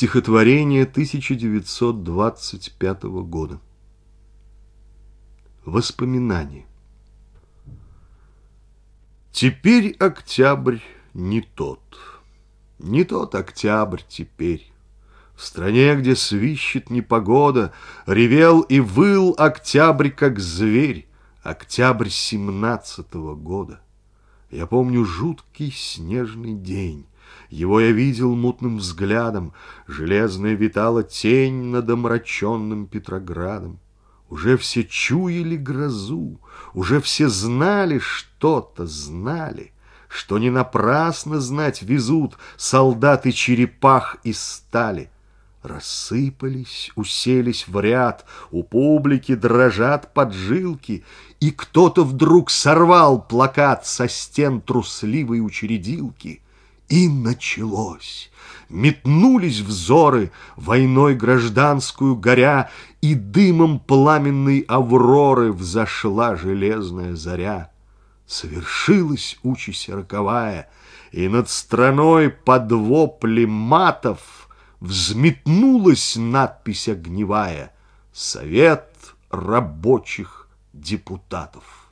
Стихотворение 1925 года. Воспоминания. Теперь октябрь не тот, не тот октябрь теперь. В стране, где свищет непогода, ревел и выл октябрь, как зверь, октябрь семнадцатого года. Я помню жуткий снежный день, его я видел мутным взглядом, Железная витала тень над омраченным Петроградом. Уже все чуяли грозу, уже все знали что-то, знали, Что не напрасно знать везут Солдаты черепах из стали. Рассыпались, уселись в ряд, У публики дрожат поджилки, И кто-то вдруг сорвал плакат Со стен трусливой учредилки — и началось. Метнулись взоры, войной гражданскую горя, И дымом пламенной авроры Взошла железная заря. Совершилась участь роковая, И над страной под вопли матов Взметнулась надпись огневая «Совет рабочих депутатов».